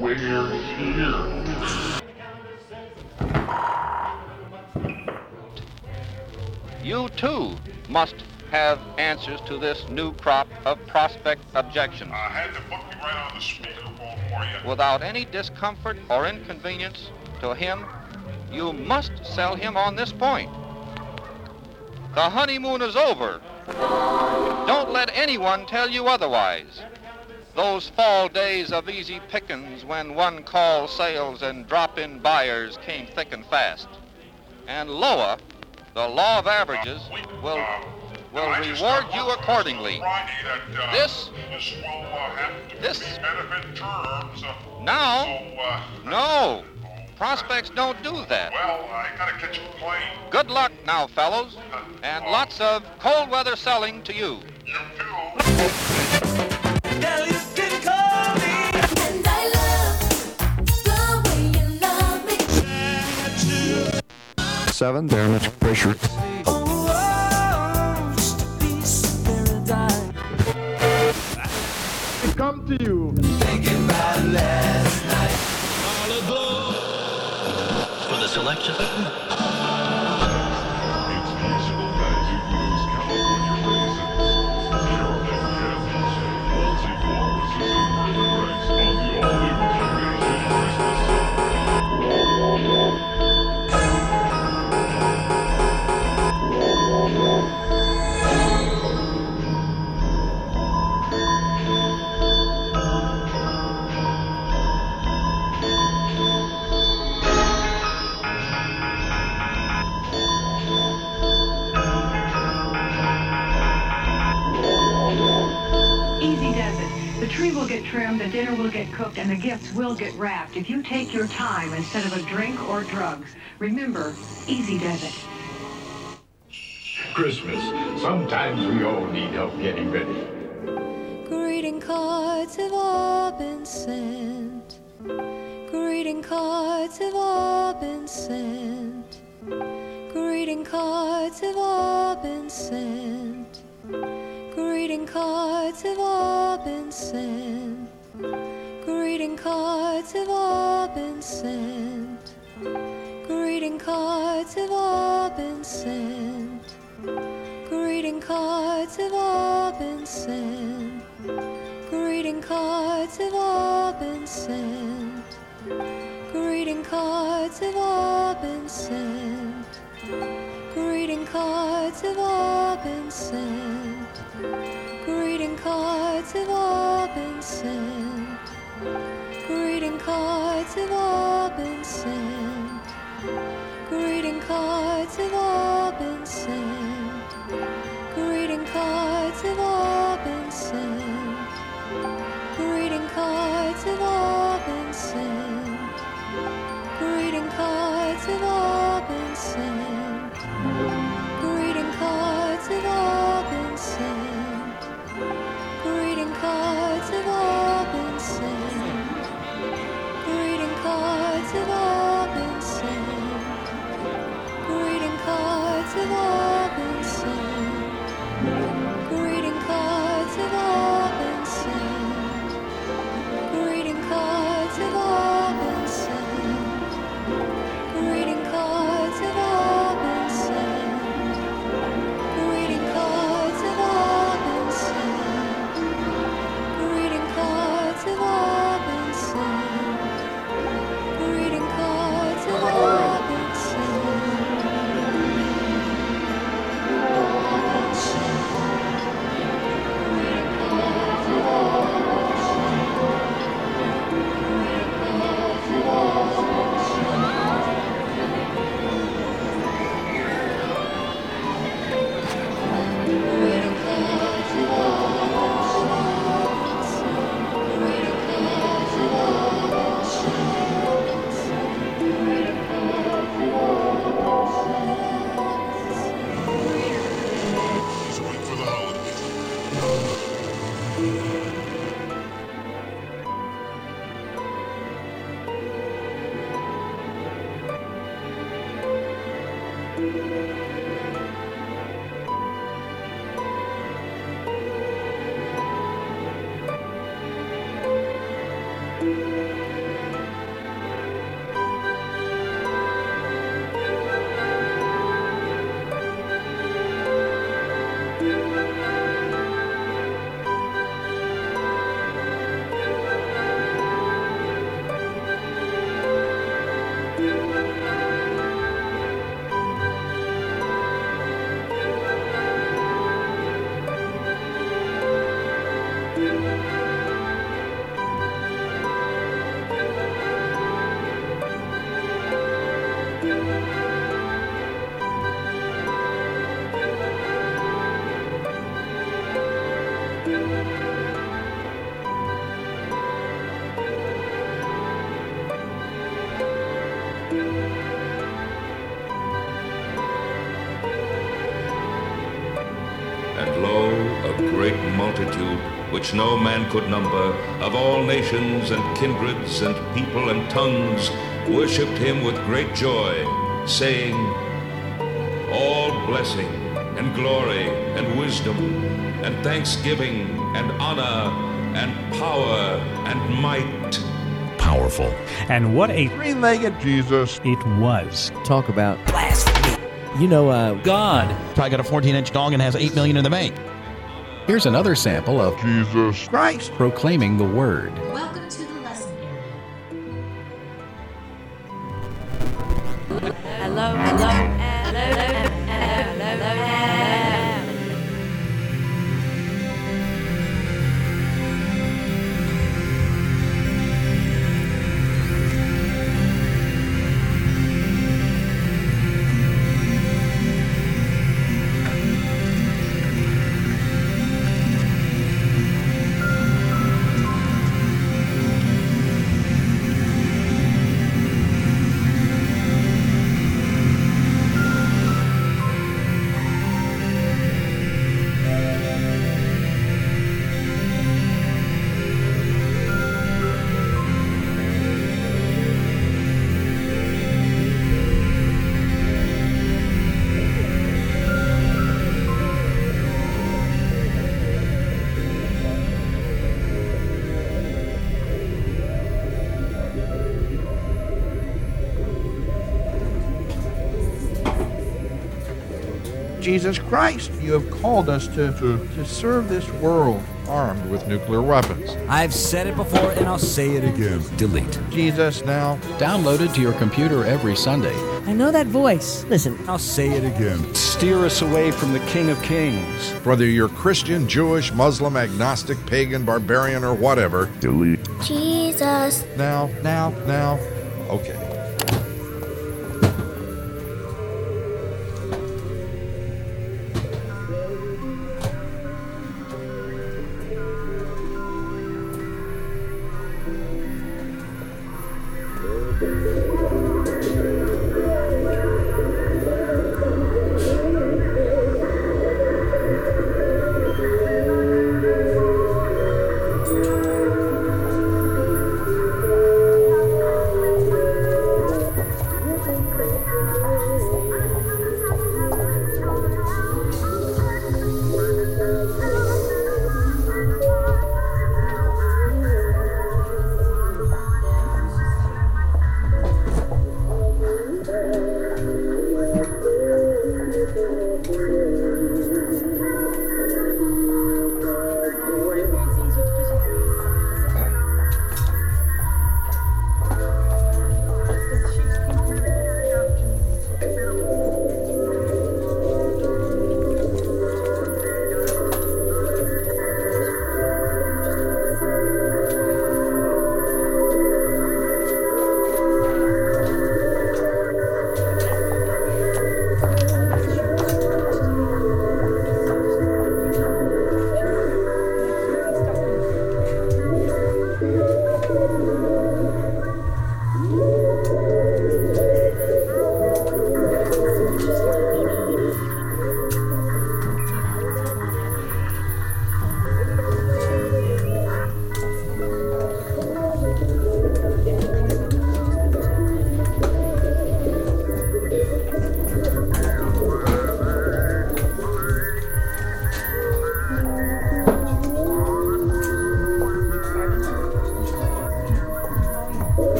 We're here. You too must have answers to this new crop of prospect objections. I had to put me right on the speakerphone for you. Without any discomfort or inconvenience to him, you must sell him on this point. The honeymoon is over. Don't let anyone tell you otherwise. Those fall days of easy pickings when one call sales and drop-in buyers came thick and fast. And LOA, the law of averages, will will reward you accordingly. This- this terms. Now, no, prospects don't do that. Well, I gotta catch a plane. Good luck now, fellows, and lots of cold weather selling to you. You too. 7, very pressure. I come to you. Thinking about last night. For the selection. Tree will get trimmed, the dinner will get cooked, and the gifts will get wrapped if you take your time instead of a drink or drugs. Remember, easy does it. Christmas. Sometimes we all need help getting ready. Greeting cards have all been sent. Greeting cards have all been sent. Greeting cards have all been sent. Greeting cards have all been sent. Greeting cards have all been sent. Greeting cards have all been sent. Greeting cards have all been sent. Greeting cards have all been sent. Greeting cards have all been sent. Greeting cards have all been sent. Greeting cards have all been sent. Greeting cards have all been sent. Greeting cards have all been sent. Greeting cards have all been sent. Greeting cards have all been sent. Greeting cards have all been sent. Greeting cards have all which no man could number, of all nations and kindreds and people and tongues, worshipped him with great joy, saying, All blessing and glory and wisdom and thanksgiving and honor and power and might Powerful. And what a Three-legged Jesus. it was. Talk about blasphemy. You know, uh, God. Probably got a 14 inch dong and has 8 million in the bank. Here's another sample of Jesus Christ. proclaiming the word. Jesus Christ. You have called us to, to, to serve this world armed with nuclear weapons. I've said it before and I'll say it again. Delete. Jesus now. Downloaded to your computer every Sunday. I know that voice. Listen, I'll say it again. Steer us away from the King of Kings. Whether you're Christian, Jewish, Muslim, agnostic, pagan, barbarian, or whatever. Delete. Jesus. Now, now, now. Okay.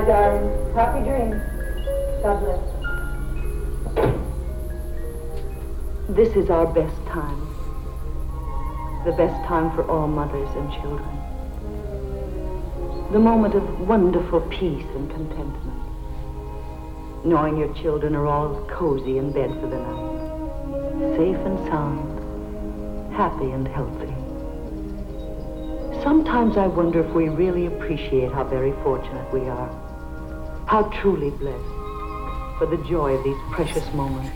Night, darling. Um, happy dreams. God bless. This is our best time. The best time for all mothers and children. The moment of wonderful peace and contentment. Knowing your children are all cozy in bed for the night. Safe and sound. Happy and healthy. Sometimes I wonder if we really appreciate how very fortunate we are. How truly blessed for the joy of these precious moments.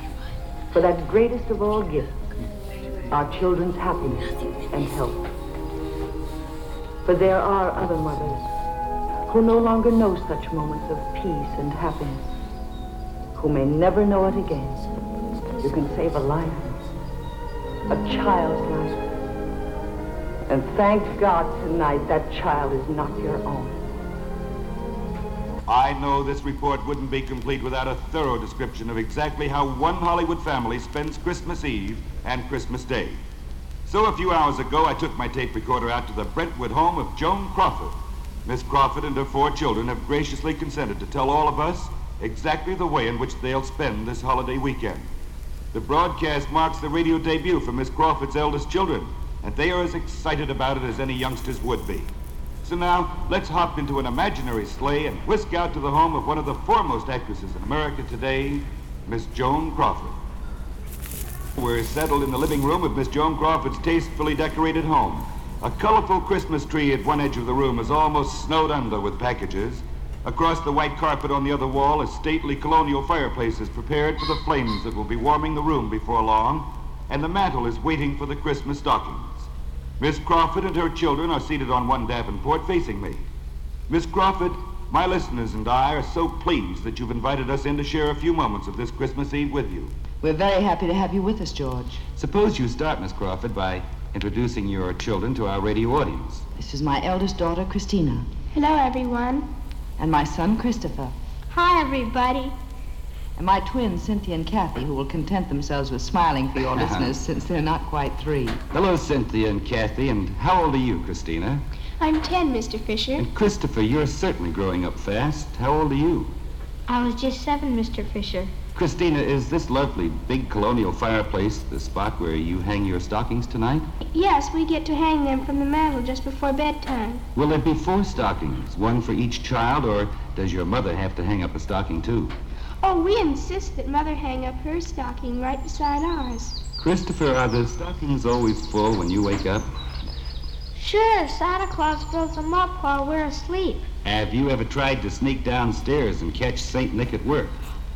For that greatest of all gifts, our children's happiness and health. For there are other mothers who no longer know such moments of peace and happiness, who may never know it again. You can save a life, a child's life. And thank God tonight that child is not your own. I know this report wouldn't be complete without a thorough description of exactly how one Hollywood family spends Christmas Eve and Christmas Day. So a few hours ago, I took my tape recorder out to the Brentwood home of Joan Crawford. Miss Crawford and her four children have graciously consented to tell all of us exactly the way in which they'll spend this holiday weekend. The broadcast marks the radio debut for Miss Crawford's eldest children, and they are as excited about it as any youngsters would be. So now, let's hop into an imaginary sleigh and whisk out to the home of one of the foremost actresses in America today, Miss Joan Crawford. We're settled in the living room of Miss Joan Crawford's tastefully decorated home. A colorful Christmas tree at one edge of the room is almost snowed under with packages. Across the white carpet on the other wall, a stately colonial fireplace is prepared for the flames that will be warming the room before long, and the mantel is waiting for the Christmas stockings. Miss Crawford and her children are seated on one Davenport facing me. Miss Crawford, my listeners and I are so pleased that you've invited us in to share a few moments of this Christmas Eve with you. We're very happy to have you with us, George. Suppose you start, Miss Crawford, by introducing your children to our radio audience. This is my eldest daughter, Christina, Hello, everyone. and my son, Christopher, Hi, everybody. And my twins, Cynthia and Kathy, who will content themselves with smiling for your uh-huh. listeners since they're not quite three. Hello, Cynthia and Kathy, and how old are you, Christina? I'm 10, Mr. Fisher. And Christopher, you're certainly growing up fast. How old are you? I was just 7, Mr. Fisher. Christina, is this lovely big colonial fireplace the spot where you hang your stockings tonight? Yes, we get to hang them from the mantel just before bedtime. Will there be four stockings, one for each child, or does your mother have to hang up a stocking too? Oh, we insist that Mother hang up her stocking right beside ours. Christopher, are the stockings always full when you wake up? Sure, Santa Claus fills them up while we're asleep. Have you ever tried to sneak downstairs and catch St. Nick at work?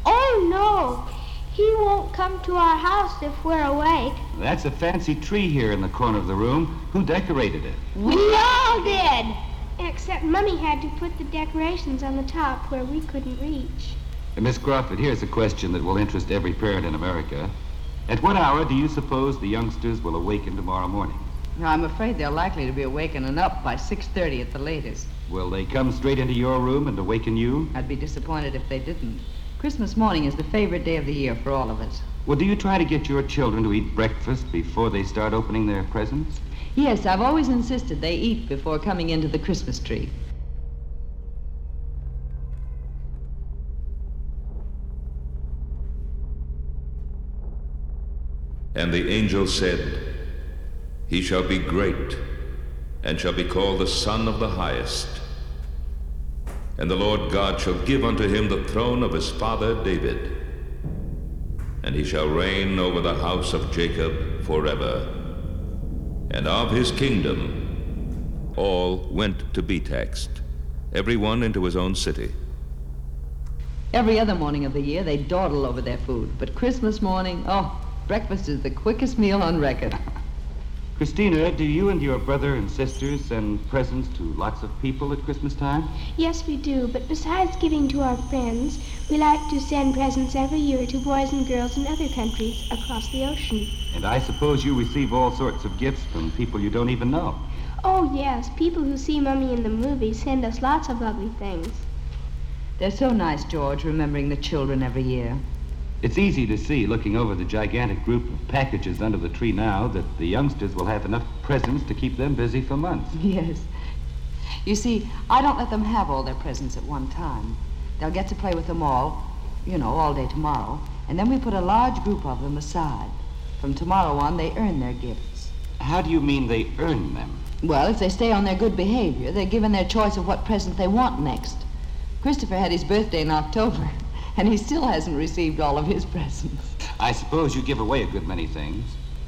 Oh, no. He won't come to our house if we're awake. That's a fancy tree here in the corner of the room. Who decorated it? We all did. Except Mummy had to put the decorations on the top where we couldn't reach. Uh, Miss Crawford, here's a question that will interest every parent in America. At what hour do you suppose the youngsters will awaken tomorrow morning? Now, I'm afraid they're likely to be awakened and up by 6.30 at the latest. Will they come straight into your room and awaken you? I'd be disappointed if they didn't. Christmas morning is the favorite day of the year for all of us. Well, do you try to get your children to eat breakfast before they start opening their presents? Yes, I've always insisted they eat before coming into the Christmas tree. And the angel said, He shall be great, and shall be called the Son of the Highest. And the Lord God shall give unto him the throne of his father David. And he shall reign over the house of Jacob forever. And of his kingdom all went to be taxed, every one into his own city. Every other morning of the year, they dawdle over their food. But Christmas morning, oh, breakfast is the quickest meal on record. Christina, do you and your brother and sisters send presents to lots of people at Christmas time? Yes, we do, but besides giving to our friends, we like to send presents every year to boys and girls in other countries across the ocean. And I suppose you receive all sorts of gifts from people you don't even know. Oh, yes, people who see Mummy in the movies send us lots of lovely things. They're so nice, George, remembering the children every year. It's easy to see, looking over the gigantic group of packages under the tree now, that the youngsters will have enough presents to keep them busy for months. Yes. You see, I don't let them have all their presents at one time. They'll get to play with them all, you know, all day tomorrow, and then we put a large group of them aside. From tomorrow on, they earn their gifts. How do you mean they earn them? Well, if they stay on their good behavior, they're given their choice of what present they want next. Christopher had his birthday in October, and he still hasn't received all of his presents. I suppose you give away a good many things.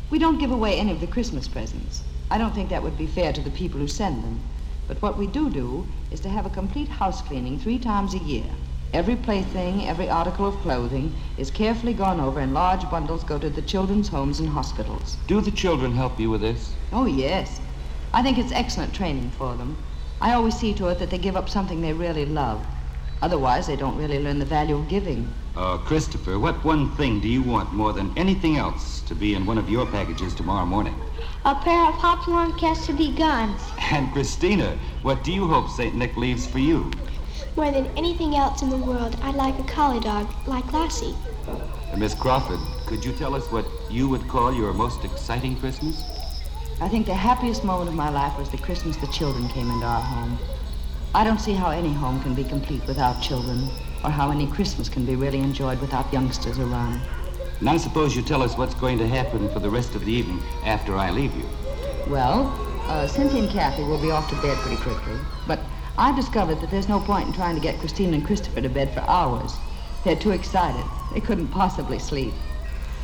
We don't give away any of the Christmas presents. I don't think that would be fair to the people who send them. But what we do do is to have a complete house cleaning three times a year. Every plaything, every article of clothing is carefully gone over and large bundles go to the children's homes and hospitals. Do the children help you with this? Oh, yes. I think it's excellent training for them. I always see to it that they give up something they really love. Otherwise, they don't really learn the value of giving. Uh, Christopher, what one thing do you want more than anything else to be in one of your packages tomorrow morning? A pair of Hopalong Cassidy guns. And Christina, what do you hope St. Nick leaves for you? More than anything else in the world, I'd like a collie dog like Lassie. Uh, Miss Crawford, could you tell us what you would call your most exciting Christmas? I think the happiest moment of my life was the Christmas the children came into our home. I don't see how any home can be complete without children, or how any Christmas can be really enjoyed without youngsters around. Now suppose you tell us what's going to happen for the rest of the evening after I leave you. Well, uh, Cynthia and Kathy will be off to bed pretty quickly, but I've discovered that there's no point in trying to get Christine and Christopher to bed for hours. They're too excited. They couldn't possibly sleep.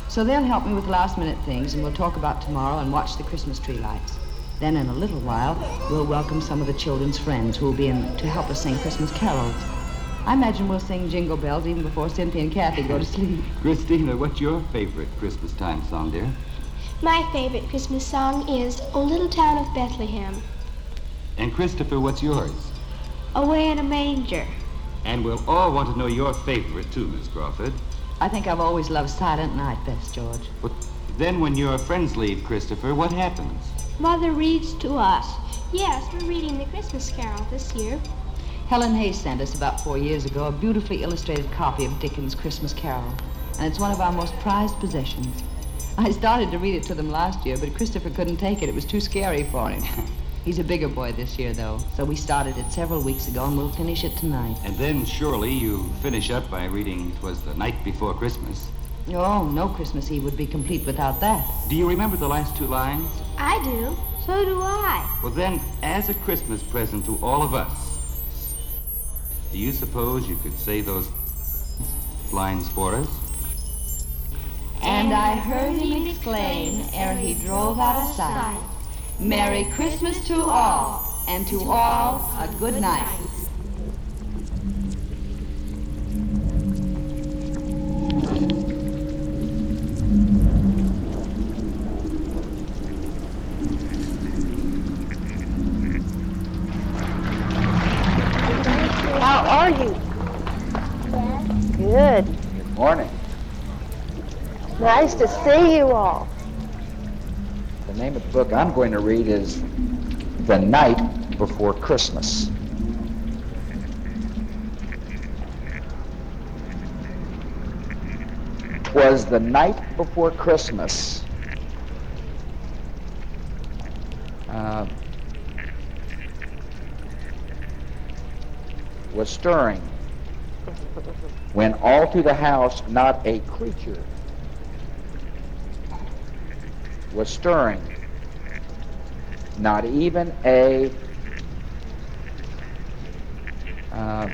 So they'll help me with last minute things, and we'll talk about tomorrow and watch the Christmas tree lights. Then in a little while, we'll welcome some of the children's friends who will be in to help us sing Christmas carols. I imagine we'll sing Jingle Bells even before Cynthia and Kathy go to sleep. Christina, what's your favorite Christmas time song, dear? My favorite Christmas song is O Little Town of Bethlehem. And Christopher, what's yours? Away in a manger. And we'll all want to know your favorite, too, Miss Crawford. I think I've always loved Silent Night best, George. But then when your friends leave, Christopher, what happens? Mother reads to us. Yes, we're reading the Christmas Carol this year. Helen Hayes sent us about four years ago a beautifully illustrated copy of Dickens' Christmas Carol, and it's one of our most prized possessions. I started to read it to them last year, but Christopher couldn't take it. It was too scary for him. He's a bigger boy this year, though, so we started it several weeks ago, and we'll finish it tonight. And then surely you finish up by reading "Twas the Night Before Christmas." Oh, no Christmas Eve would be complete without that. Do you remember the last two lines? I do. So do I. Well, then, as a Christmas present to all of us, do you suppose you could say those lines for us? And I heard him exclaim ere he drove out of sight, Merry Christmas to all, and to all a good night. How Good. Good morning. Nice to see you all. The name of the book I'm going to read is The Night Before Christmas. 'Twas the night before Christmas. Uh, was stirring when all through the house not a creature was stirring, not even a uh,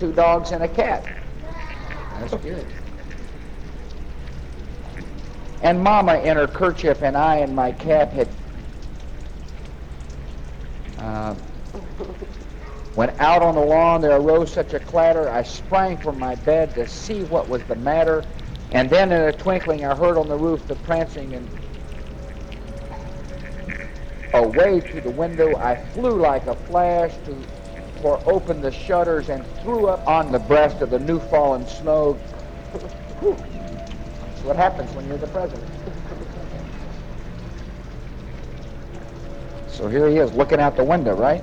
two dogs and a cat. That's good. And Mama in her kerchief and I in my cap had uh, went out on the lawn. There arose such a clatter. I sprang from my bed to see what was the matter. And then in a twinkling I heard on the roof the prancing and away to the window I flew like a flash to for open the shutters and threw up on the breast of the new fallen snow. That's what happens when you're the president. So here he is looking out the window, right?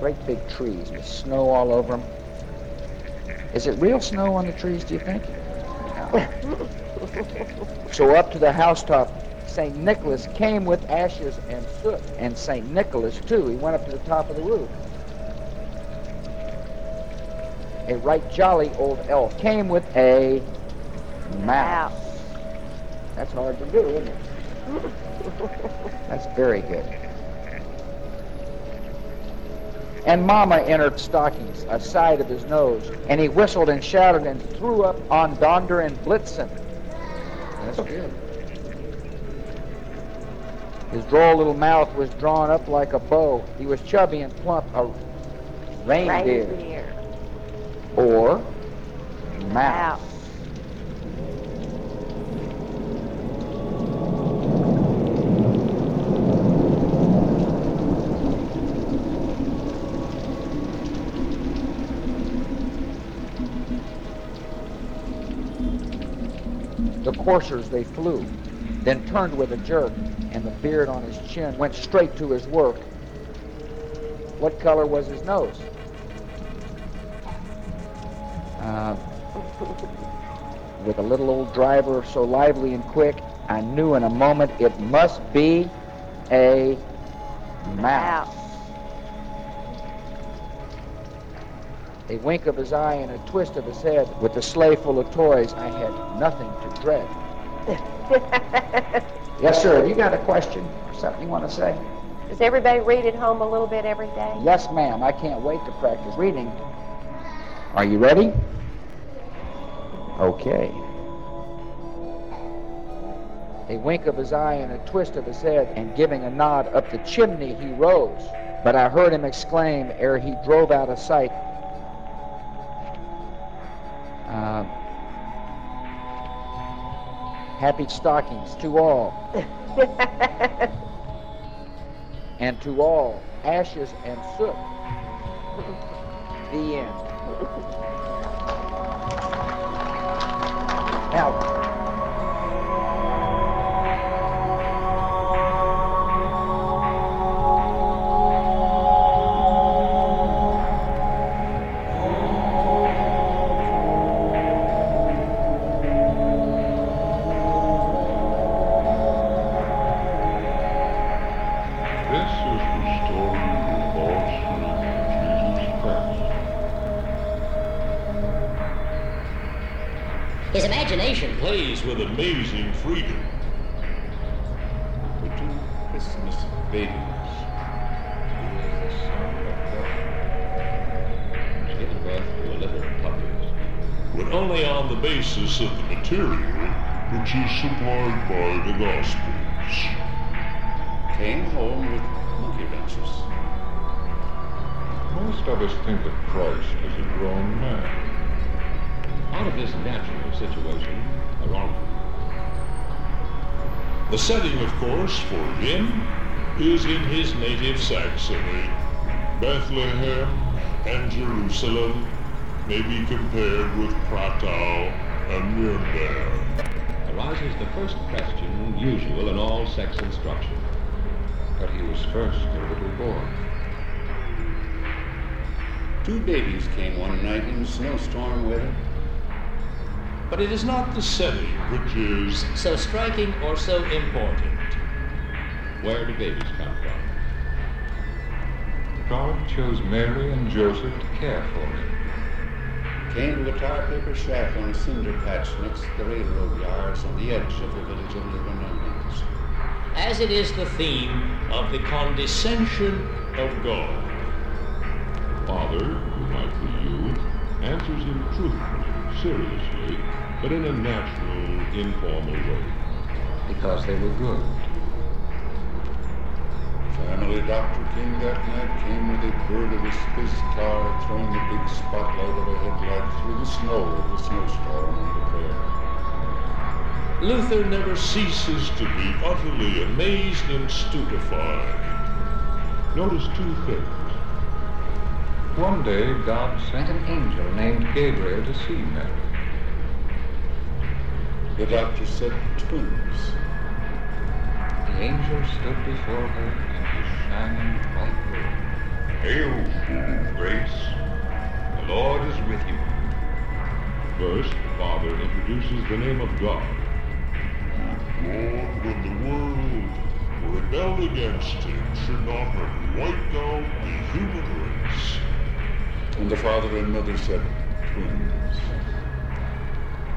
Great big trees with snow all over them. Is it real snow on the trees, do you think? so up to the housetop, St. Nicholas came with ashes and soot, and St. Nicholas, too. He went up to the top of the roof. A right jolly old elf came with a mouse. That's hard to do, isn't it? That's very good. And Mama entered stockings, a side of his nose, and he whistled and shouted and threw up on Donder and Blitzen. That's good. His droll little mouth was drawn up like a bow. He was chubby and plump, a reindeer. Reindeer. Or mouse. The coursers they flew, then turned with a jerk, and the beard on his chin went straight to his work. What color was his nose? Uh, with a little old driver so lively and quick, I knew in a moment it must be a mouse. A wink of his eye and a twist of his head, with the sleigh full of toys, I had nothing to dread. Yes, sir. Have you got a question? Or something you want to say? Does everybody read at home a little bit every day? Yes, ma'am. I can't wait to practice reading. Are you ready? Okay. A wink of his eye and a twist of his head, and giving a nod up the chimney he rose. But I heard him exclaim ere he drove out of sight. Uh, happy stockings to all. and to all, ashes and soot. The end. Now, Of us think of Christ as a grown man. Out of this natural situation, a. The setting, of course, for him is in his native Saxony. Bethlehem and Jerusalem may be compared with Prato and Nuremberg. arises the first question usual in all sex instruction. But he was first a little boy. Two babies came one night in snowstorm weather. But it is not the setting which is so striking or so important. Where do babies come from? God chose Mary and Joseph to care for him. Came to a tar paper shack on a cinder patch next to the railroad yards on the edge of the village of Living Onions. As it is the theme of the condescension of God. Father, who might be you, answers him truthfully, seriously, but in a natural, informal way. Because they were good. Family doctor came that night, came with a bird of his space car, throwing a big spotlight of a headlight through the snow of the snowstorm on the prairie. Luther never ceases to be utterly amazed and stupefied. Notice two things. One day, God sent an angel named Gabriel to see Mary. The doctor said twins. The angel stood before her in his shining white robe. Hail, full of grace. The Lord is with you. First, the Father introduces the name of God. Lord, when the world rebelled against him, should not have wiped out the human race. And the father and mother said, twins.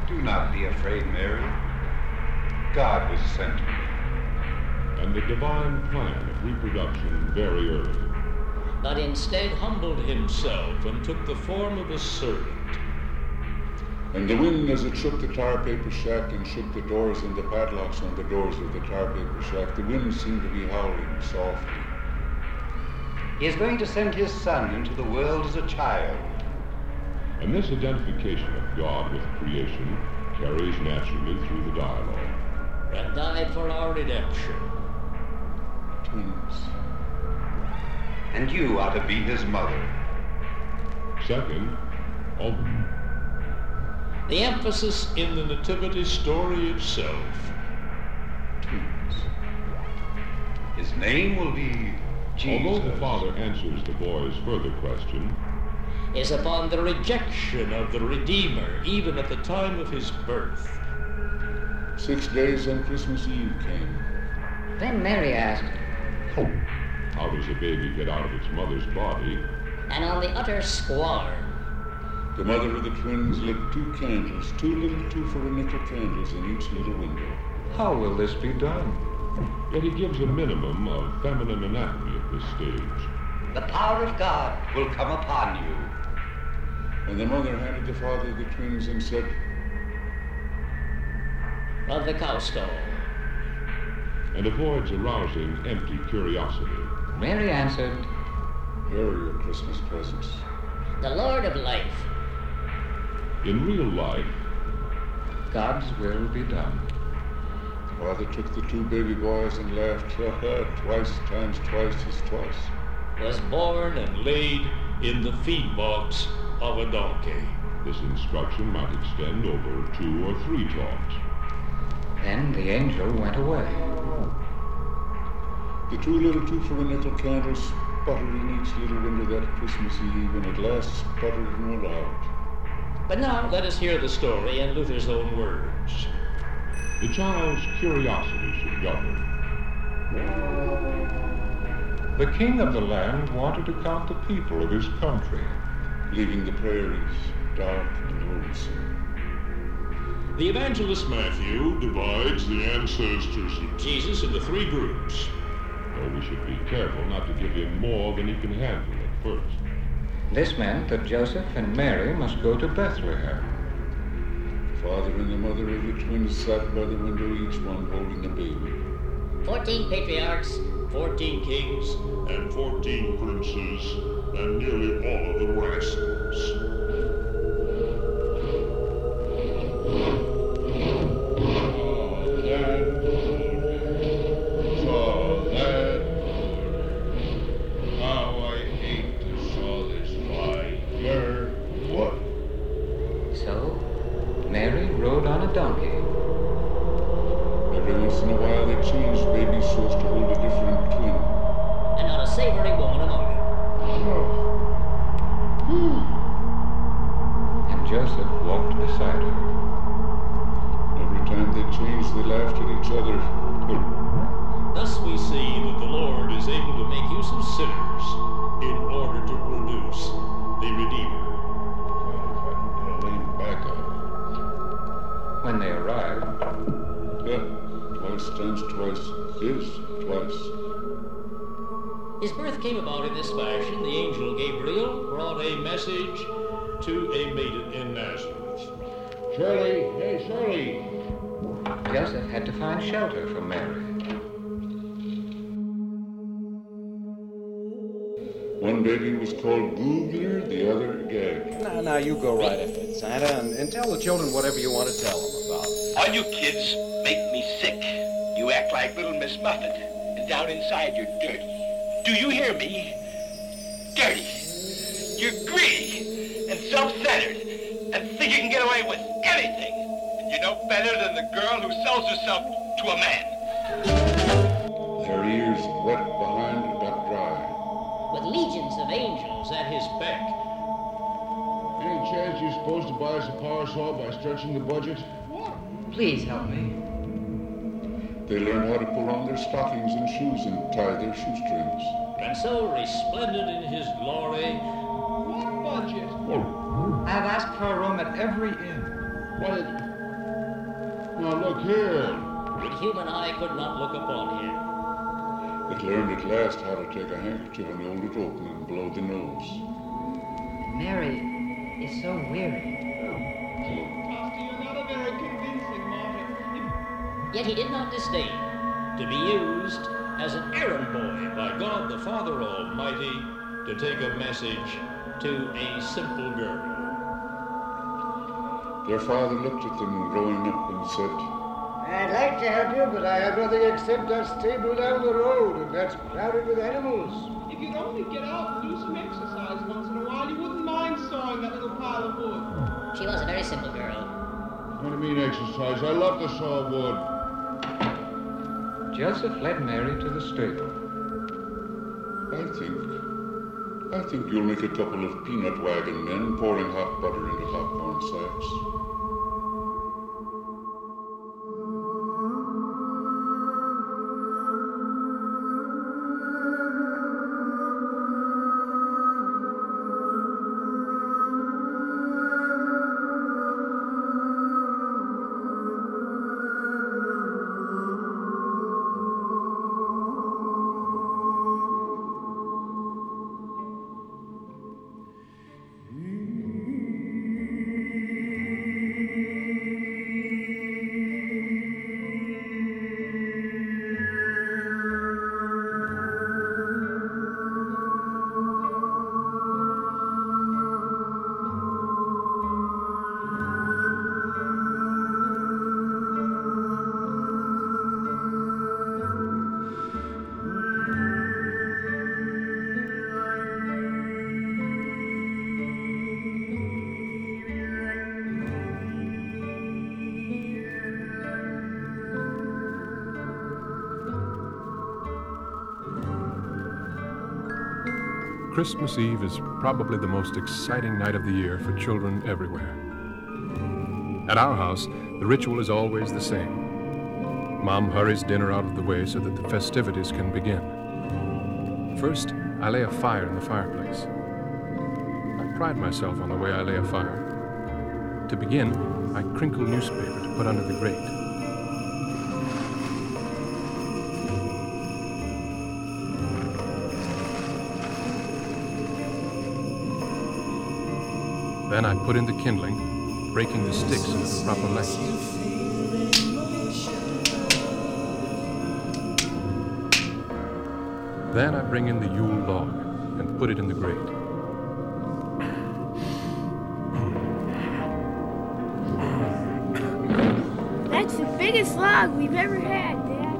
Do not be afraid, Mary. God was sent to me. And the divine plan of reproduction very early. But instead humbled himself and took the form of a servant. And the wind, as it shook the tar paper shack and shook the doors and the padlocks on the doors of the tar paper shack, the wind seemed to be howling softly. He is going to send his son into the world as a child. And this identification of God with creation carries naturally through the dialogue. And died for our redemption. Twins. And you are to be his mother. Second, of The emphasis in the nativity story itself. Twins. His name will be Jesus. Although the father answers the boy's further question, is upon the rejection of the Redeemer, even at the time of his birth. Six days on Christmas Eve came. Then Mary asked, oh, how does a baby get out of its mother's body? And on the utter squalor, The mother of the twins lit two candles, two little two for a nickel candles in each little window. How will this be done? Yet he gives a minimum of feminine anatomy at this stage. The power of God will come upon you. And the mother handed the father the twins and said, of the cow stall. And avoids arousing empty curiosity. Mary answered, Here are your Christmas presents. The Lord of life. In real life, God's will be done. Father took the two baby boys and laughed, ha ha, twice times twice is twice. Was born and laid in the feed box of a donkey. This instruction might extend over two or three talks. Then the angel went away. The two little two for a nickel candles sputtered in each little window that Christmas Eve, and at last sputtered and went out. But now let us hear the story in Luther's own words. The child's curiosity should govern. The king of the land wanted to count the people of his country. Leaving the prairies dark and lonesome. The evangelist Matthew divides the ancestors of Jesus into three groups. Though we should be careful not to give him more than he can handle at first. This meant that Joseph and Mary must go to Bethlehem. Father and the mother of the twins sat by the window, each one holding a baby. Fourteen patriarchs, fourteen kings, and fourteen princes, and nearly all of the rascals. So, they arrived, Yeah, twice times twice is twice. His birth came about in this fashion. The angel Gabriel brought a message to a maiden in Nazareth. Shirley, hey, Shirley. Joseph had to find shelter for Mary. One baby was called Googler, the other Gag. Now, now, you go right ahead, Santa, and, and tell the children whatever you want to tell them about. All you kids make me sick. You act like little Miss Muffet, and down inside you're dirty. Do you hear me? Dirty. You're greedy and self-centered and think you can get away with anything. And you know better than the girl who sells herself to a man. Their ears wet behind got dry. With legions of angels at his beck. Any chance you're supposed to buy us a power saw by stretching the budget? Please help me. They learned how to pull on their stockings and shoes and tie their shoestrings. And so resplendent in his glory. What budget? Oh, I've asked for a room at every inn. what? Now look here. The human eye could not look upon him. It learned at last how to take a handkerchief and hold it open and blow the nose. Mary is so weary. Yet he did not disdain to be used as an errand boy by God the Father Almighty to take a message to a simple girl. Their father looked at them growing up and said, I'd like to help you, but I have nothing except that stable down the road, and that's crowded with animals. If you'd only get out and do some exercise once in a while, you wouldn't mind sawing that little pile of wood. She was a very simple girl. What do you mean exercise? I love to saw wood. Joseph led Mary to the stable. I think, I think you'll make a couple of peanut wagon men pouring hot butter into hot corn sacks. Christmas Eve is probably the most exciting night of the year for children everywhere. At our house, the ritual is always the same. Mom hurries dinner out of the way so that the festivities can begin. First, I lay a fire in the fireplace. I pride myself on the way I lay a fire. To begin, I crinkle newspaper to put under the grate. Then I put in the kindling, breaking the sticks into the proper length. Then I bring in the Yule log and put it in the grate. That's the biggest log we've ever had, Dad.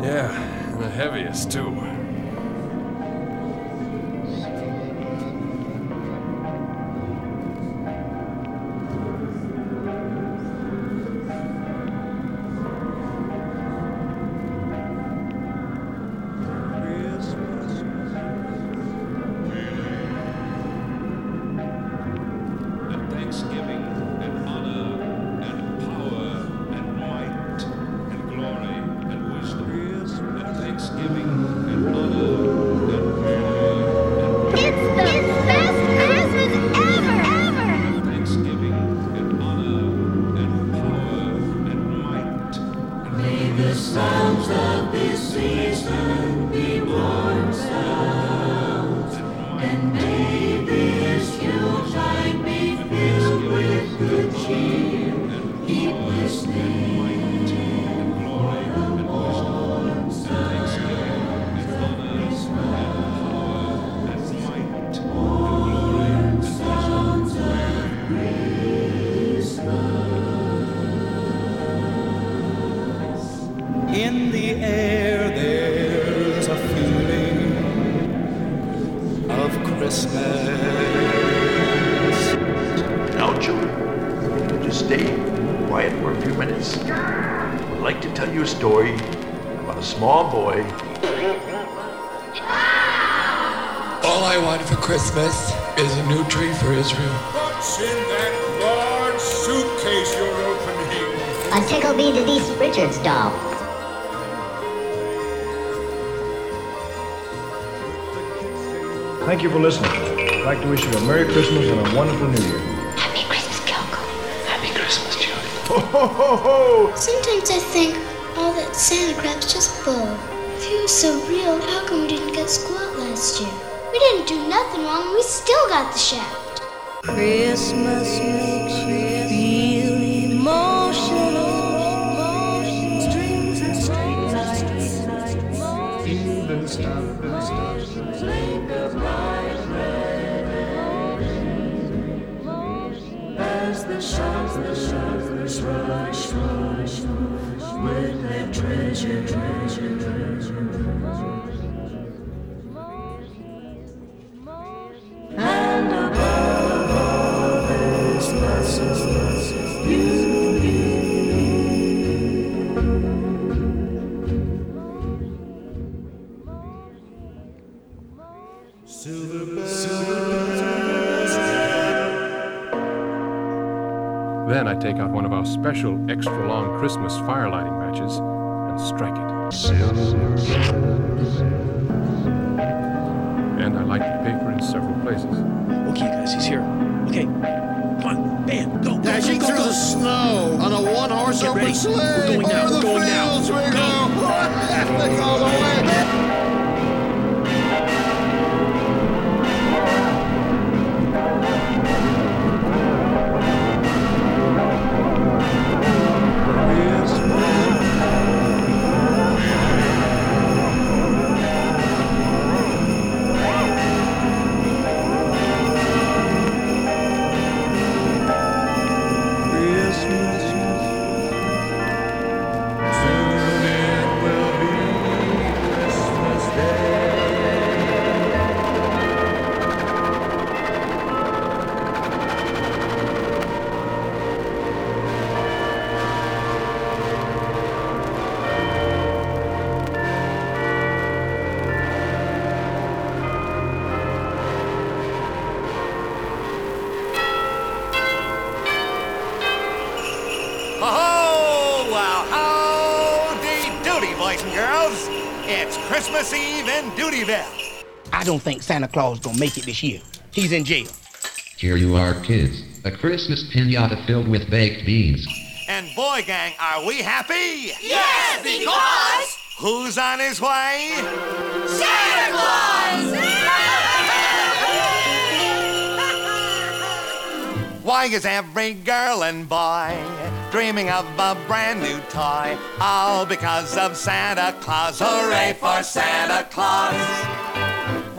Yeah, and the heaviest too. Stay quiet for a few minutes. I'd like to tell you a story about a small boy. All I want for Christmas is a new tree for Israel. What's in that large suitcase you're opening? A Tickleby Denise Richards doll. Thank you for listening. I'd like to wish you a Merry Christmas and a wonderful New Year. Christmas, Judy. Sometimes I think all that Santa crap's just bull. If he was so real, how come we didn't get squat last year? We didn't do nothing wrong, we still got the shaft. Christmas makes you Then I take out one of our special extra long Christmas firelighting matches and strike it. And I light the paper in several places. Okay, guys, he's here. Okay, come on, bam, go, go, Dashing go, through go. the snow on a one-horse Get open sleigh. We're going now, Over we're the going now. Think Santa Claus gonna make it this year. He's in jail. Here you are, kids. A Christmas pinata filled with baked beans. And boy gang, are we happy? Yes, because Who's on his way? Santa Claus! Why is every girl and boy dreaming of a brand new toy? All because of Santa Claus. Hooray for Santa Claus!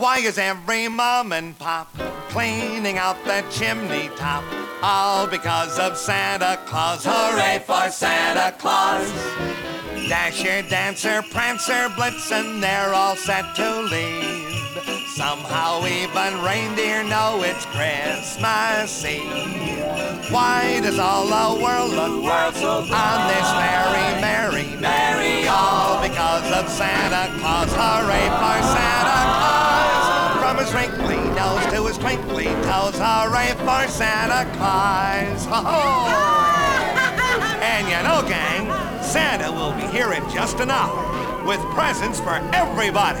Why is every mom and pop cleaning out the chimney top? All because of Santa Claus. Hooray for Santa Claus! Dasher, Dancer, Prancer, Blitzen, they're all set to leave. Somehow even reindeer know it's Christmas Eve. Why does all the world look world so on this very merry, merry all because of Santa Claus? Hooray for Santa Claus! His wrinkly nose to his twinkly toes, hooray for Santa Claus! Ho-ho! And you know, gang, Santa will be here in just an hour with presents for everybody.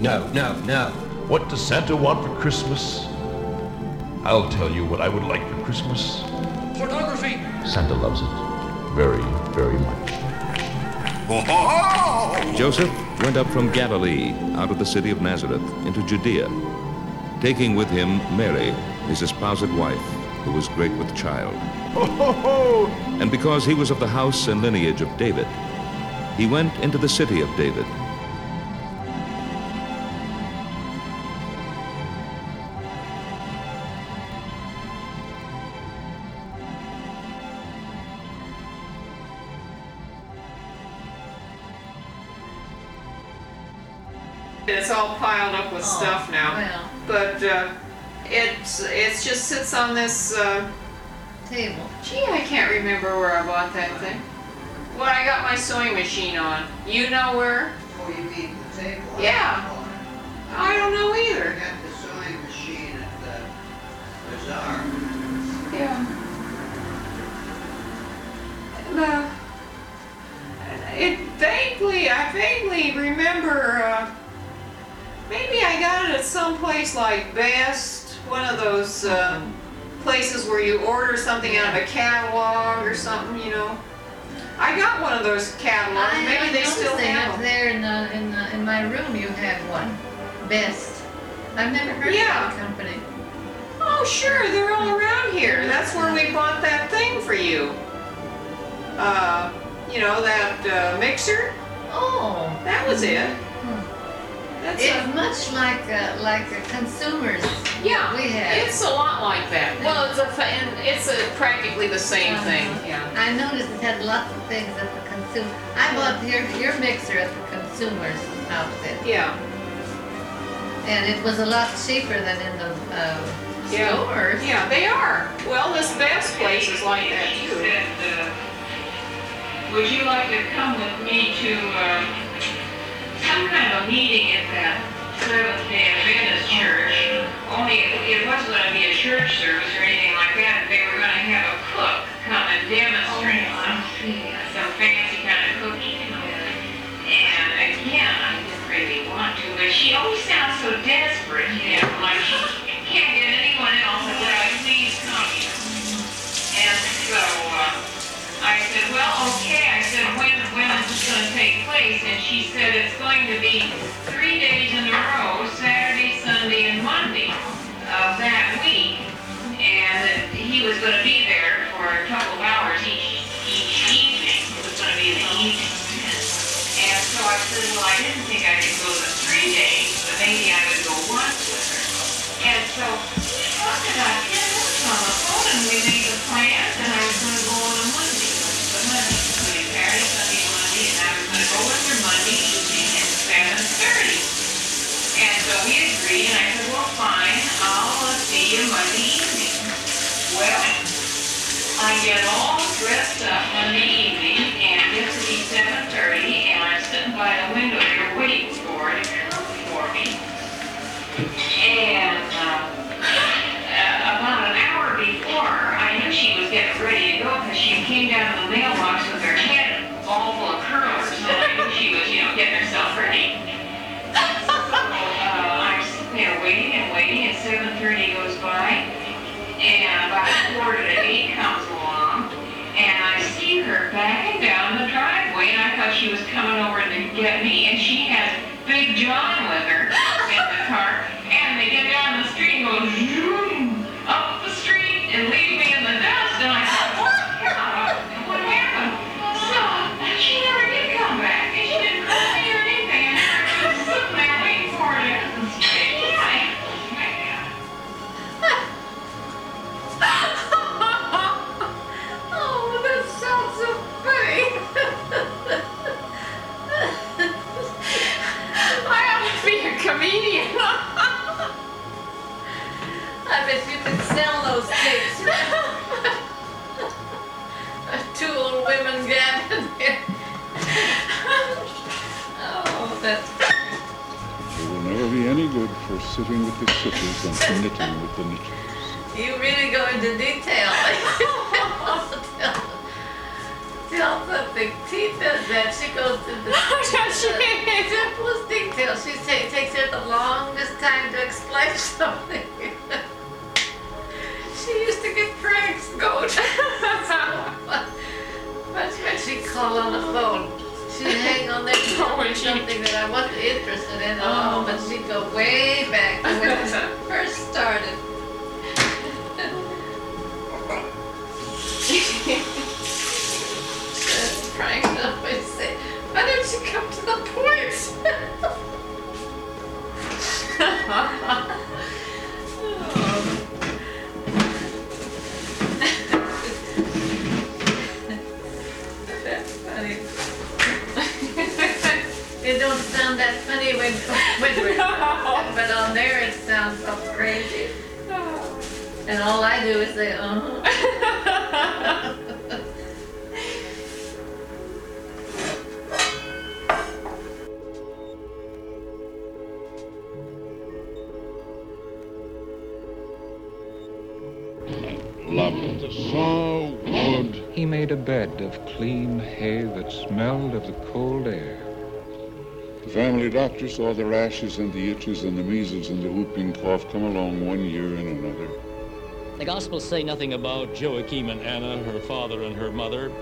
No, no, no. What does Santa want for Christmas? I'll tell you what I would like for Christmas. Photography! Santa loves it. Very, very much. Joseph went up from Galilee, out of the city of Nazareth, into Judea, taking with him Mary, his espoused wife, who was great with child. And because he was of the house and lineage of David, he went into the city of David. All piled up with stuff now. well. But uh, it's it's just sits on this uh, table. Gee, I can't remember where I bought that thing. When I got my sewing machine on. You know where? Oh, you mean the table? Yeah. I don't know either. I got the sewing machine at the bazaar. Yeah. The, it vaguely, I vaguely remember, uh, maybe I got it at some place like Best, one of those uh, places where you order something out of a catalog or something, you know. I got one of those catalogs. I, maybe I they still that have them. there in the, in the in my room. You have one, best. I've never heard Yeah. of that company. Oh, sure, they're all around here. That's where we bought that thing for you. Uh, you know, that uh, mixer? Oh, That was it. That's it's a- much like uh, like a consumers. Yeah, we have. It's a lot like that. Well, it's a, fa- and it's a, practically the same thing. Yeah. I noticed it had lots of things at the consumer. I bought your your mixer at the consumers outfit. Yeah. And it was a lot cheaper than in the uh, Yeah. stores. Yeah, they are. Well, this best place is like that too. Would you like to come with me to uh, some kind of a meeting at that Seventh Day Adventist church? Only it, wasn't going to be a church service or anything like that. They were going to have a cook come and demonstrate some, some fancy kind of cooking. And again, I didn't really want to, but she always sounds so desperate, you know, like she can't get anyone else to say, please come. And so uh, I said, well, okay. I said, when, when is this going to take place? And she said, it's going to be three days in a row, Saturday, Sunday, and Monday of that week. And he was going to be there for a couple of hours each, each evening. It was going to be in the evening. And so I said, well, I didn't think I could go the three days, but maybe I would go once with her. And so we talked about ten on the phone, and we made the plans, fine, I'll see you Monday evening. Well, I get all dressed up Monday evening, and seven thirty goes by, and about quarter to eight comes along, and I see her backing down the driveway, and I thought she was coming over to get me, and she has Big John with her in the car, and they get down the street and go women gathered there. Oh, that's They will never be any good for sitting with the sitters and knitting with the knitters. You really go into detail. tell, tell something. She does that. She goes to the, the simplest detail. She ta- takes her the longest time to explain something. she used to get pranks going. When she call on the phone, she'd hang on there to tell oh, something that I wasn't interested in at oh. all. But she'd go way back to when it first started. Frank always say, doctor saw the rashes and the itches and the measles and the whooping cough come along one year and another. The Gospels say nothing about Joachim and Anna, her father and her mother.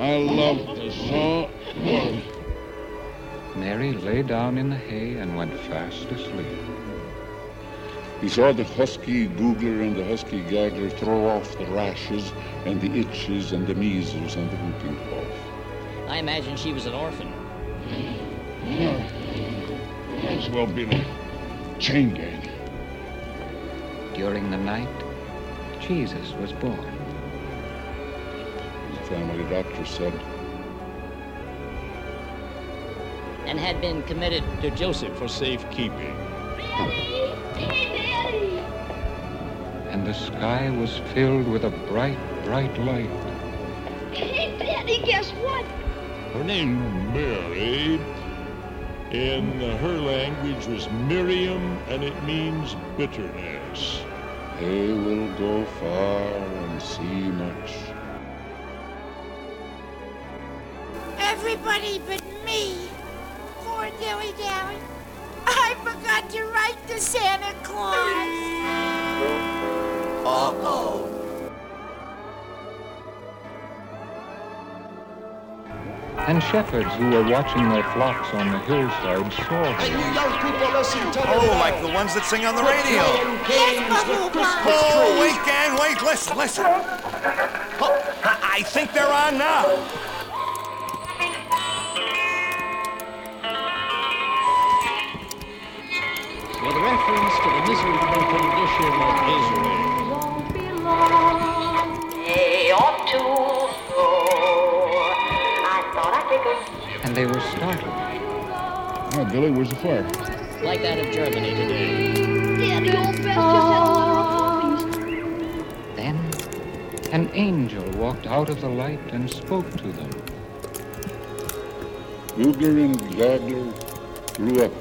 I love the saw. Mary lay down in the hay and went fast asleep. He saw the husky googler and the husky gaggler throw off the rashes and the itches and the measles and the whooping cough. I imagine she was an orphan. No, as well been a chain gang. During the night, Jesus was born. The family doctor said, and had been committed to Joseph for safekeeping. And the sky was filled with a bright, bright light. Hey, Daddy, guess what? Her name, Mary, in her language was Miriam, and it means bitterness. They will go far and see much. Everybody but me. Poor Dilly Dally. I forgot to write to Santa Claus. Uh-oh. And shepherds who were watching their flocks on the hillside saw her. young people listen to Oh, like the ones that sing on the radio. Yes, Oh, wait, gang, wait, listen, listen. Oh, I I think they're on now. With reference to the miserable condition of Israel. They ought to know. And they were startled. Oh, Billy, where's the fire? Like that of Germany today. Daddy, old Bess just had a little feast. Then an angel walked out of the light and spoke to them. Googler and Gaggler grew up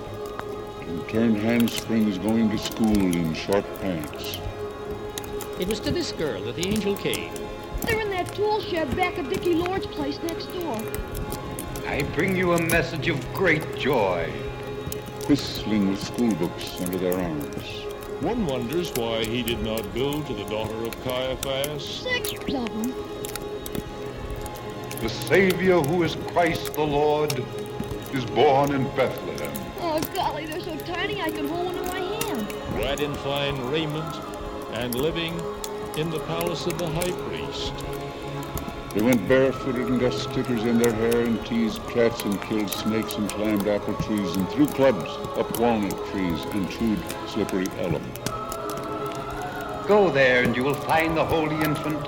and turned handsprings going to school in short pants. It was to this girl that the angel came. They're in that tool shed back of Dickie Lord's place next door. I bring you a message of great joy. Whistling with school books under their arms. One wonders why he did not go to the daughter of Caiaphas. Six of them. The Savior who is Christ the Lord is born in Bethlehem. Oh, golly, they're so tiny I can hold one in my hand. clad in fine raiment, and living in the palace of the high priest. They went barefooted and got stickers in their hair and teased cats and killed snakes and climbed apple trees and threw clubs up walnut trees and chewed slippery elm. Go there and you will find the holy infant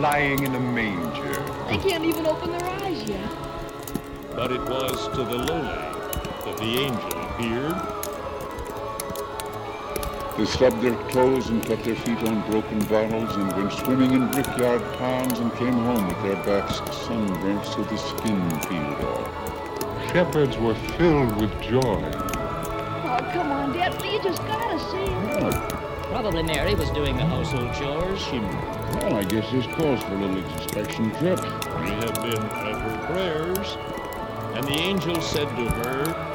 lying in a manger. They can't even open their eyes yet. But it was to the lowly that the angel appeared. They stubbed their toes and cut their feet on broken bottles and went swimming in brickyard ponds and came home with their backs sunburnt so the skin peeled off. Shepherds were filled with joy. Oh, come on, Dad. You just gotta see it. Probably Mary was doing the household chores. She Well, I guess this calls for a little inspection trip. We have been at her prayers, and the angel said to her,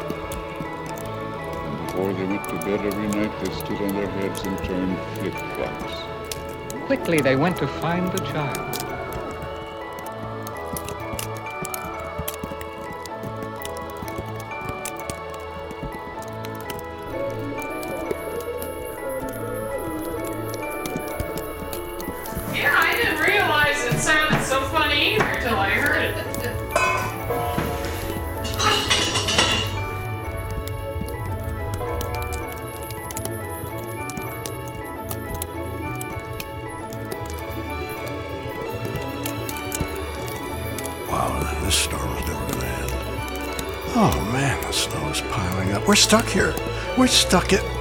Before they went to bed every night, they stood on their heads and turned flip-flops. Quickly they went to find the child. Stuck it.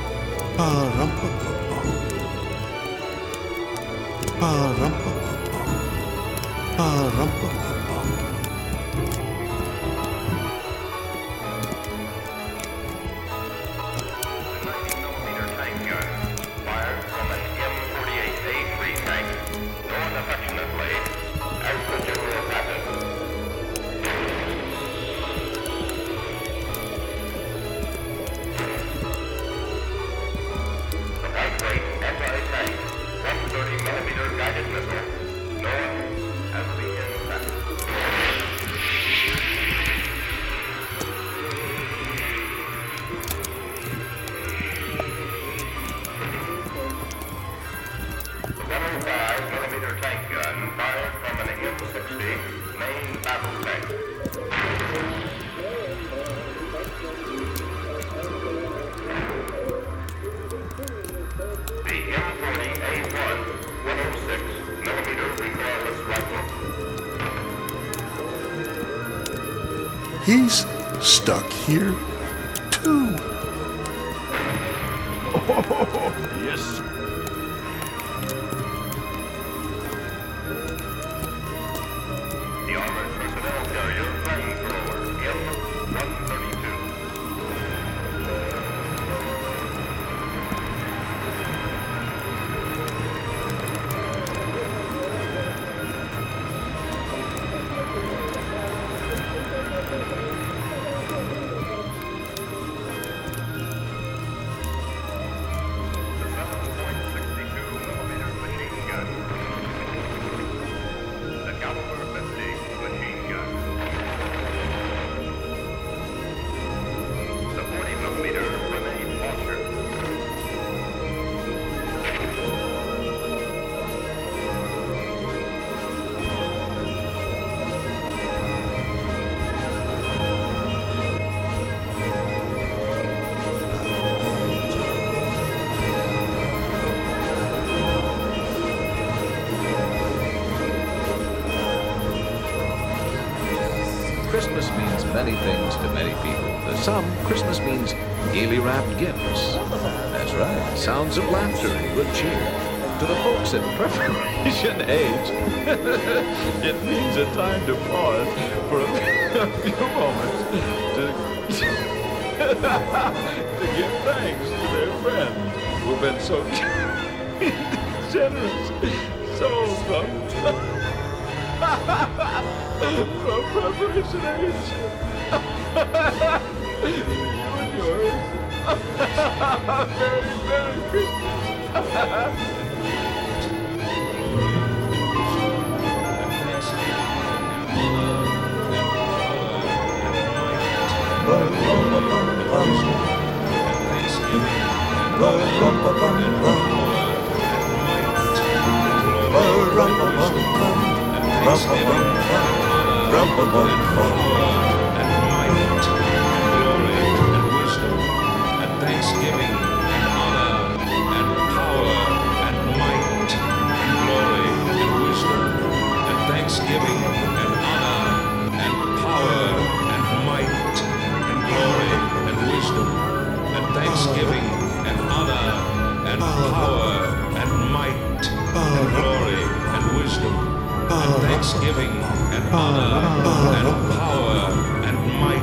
Here Christmas means gaily wrapped gifts. That's right, sounds of laughter and good cheer. To the folks in preparation age, it means a time to pause for a few moments to, to give thanks to their friends who've been so generous, so from, from Preparation H. Merry, Merry Christmas. Thanksgiving thanksgiving and honor and power and might and glory and wisdom and thanksgiving and honor and power and might and glory and wisdom and thanksgiving and honor and power and might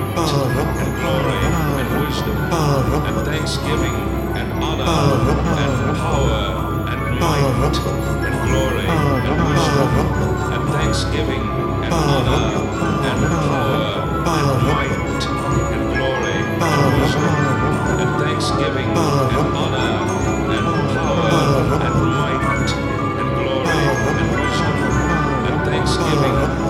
and glory and wisdom and thanksgiving and honor and power and might and glory and wisdom thanksgiving and honor and power and might and glory and wisdom and thanksgiving and honor and power and might and glory and wisdom and thanksgiving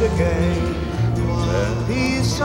again, and peace